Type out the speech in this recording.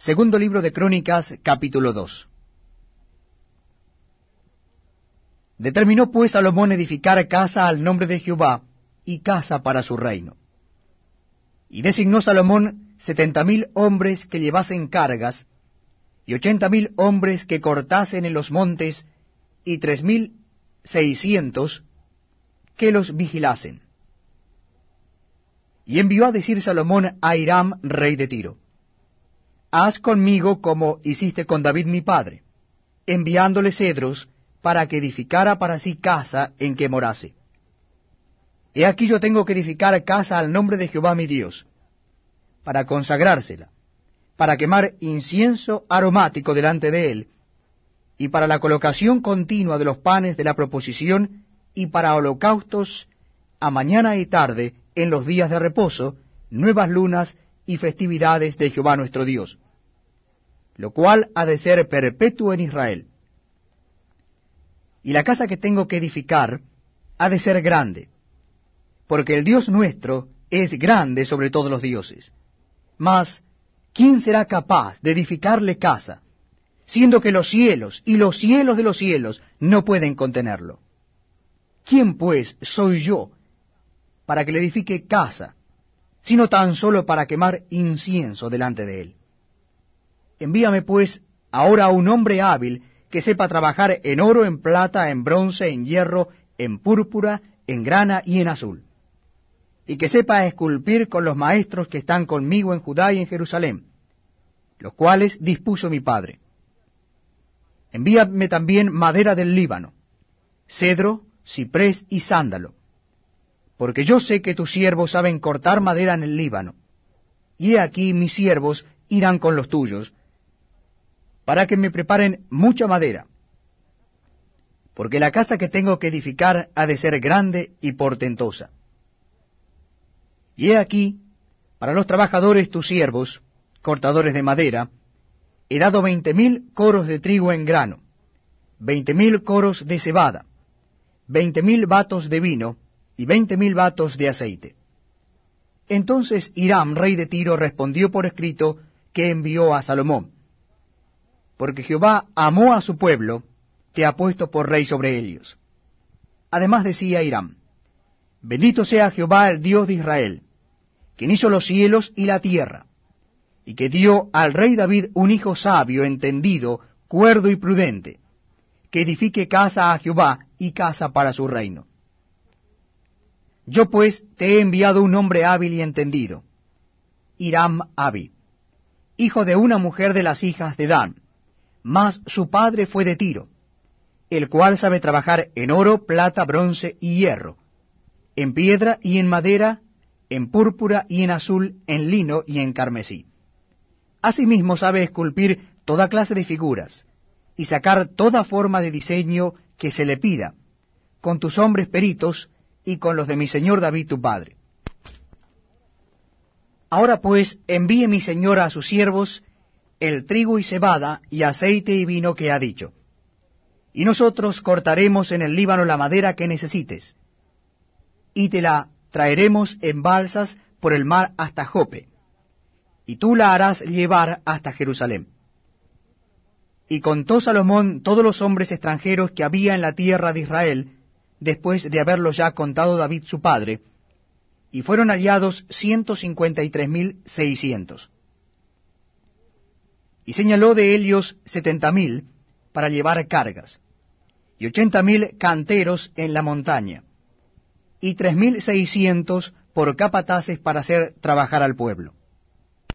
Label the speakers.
Speaker 1: Segundo libro de Crónicas, capítulo 2. Determinó pues Salomón edificar casa al nombre de Jehová y casa para su reino. Y designó Salomón setenta mil hombres que llevasen cargas, y ochenta mil hombres que cortasen en los montes, y tres mil seiscientos que los vigilasen. Y envió a decir Salomón a Hiram, rey de Tiro, Haz conmigo como hiciste con David mi padre, enviándole cedros para que edificara para sí casa en que morase. He aquí yo tengo que edificar casa al nombre de Jehová mi Dios, para consagrársela, para quemar incienso aromático delante de él, y para la colocación continua de los panes de la proposición, y para holocaustos a mañana y tarde en los días de reposo, nuevas lunas y festividades de Jehová nuestro Dios, lo cual ha de ser perpetuo en Israel. Y la casa que tengo que edificar ha de ser grande, porque el Dios nuestro es grande sobre todos los dioses. Mas, ¿quién será capaz de edificarle casa, siendo que los cielos y los cielos de los cielos no pueden contenerlo? ¿Quién pues soy yo para que le edifique casa, sino tan solo para quemar incienso delante de él? Envíame pues ahora a un hombre hábil que sepa trabajar en oro, en plata, en bronce, en hierro, en púrpura, en grana y en azul, y que sepa esculpir con los maestros que están conmigo en Judá y en Jerusalén, los cuales dispuso mi padre. Envíame también madera del Líbano, cedro, ciprés y sándalo, porque yo sé que tus siervos saben cortar madera en el Líbano, y he aquí mis siervos irán con los tuyos, para que me preparen mucha madera, porque la casa que tengo que edificar ha de ser grande y portentosa. Y he aquí, para los trabajadores tus siervos, cortadores de madera, he dado veinte mil coros de trigo en grano, veinte mil coros de cebada, veinte mil batos de vino y veinte mil batos de aceite. Entonces Hiram, rey de Tiro, respondió por escrito que envió a Salomón, porque Jehová amó a su pueblo, te ha puesto por rey sobre ellos. Además decía Hiram, bendito sea Jehová el Dios de Israel, quien hizo los cielos y la tierra, y que dio al rey David un hijo sabio, entendido, cuerdo y prudente, que edifique casa a Jehová y casa para su reino. Yo pues te he enviado un hombre hábil y entendido, Hiram Abi, hijo de una mujer de las hijas de Dan, mas su padre fue de Tiro, el cual sabe trabajar en oro, plata, bronce y hierro, en piedra y en madera, en púrpura y en azul, en lino y en carmesí. Asimismo sabe esculpir toda clase de figuras, y sacar toda forma de diseño que se le pida, con tus hombres peritos y con los de mi señor David tu padre. Ahora pues envíe mi señora a sus siervos el trigo y cebada y aceite y vino que ha dicho. Y nosotros cortaremos en el Líbano la madera que necesites, y te la traeremos en balsas por el mar hasta Jope, y tú la harás llevar hasta Jerusalén. Y contó Salomón todos los hombres extranjeros que había en la tierra de Israel, después de haberlos ya contado David su padre, y fueron hallados ciento cincuenta y tres mil seiscientos. Y señaló de ellos setenta mil para llevar cargas, y ochenta mil canteros en la montaña, y tres mil seiscientos por capataces para hacer trabajar al pueblo.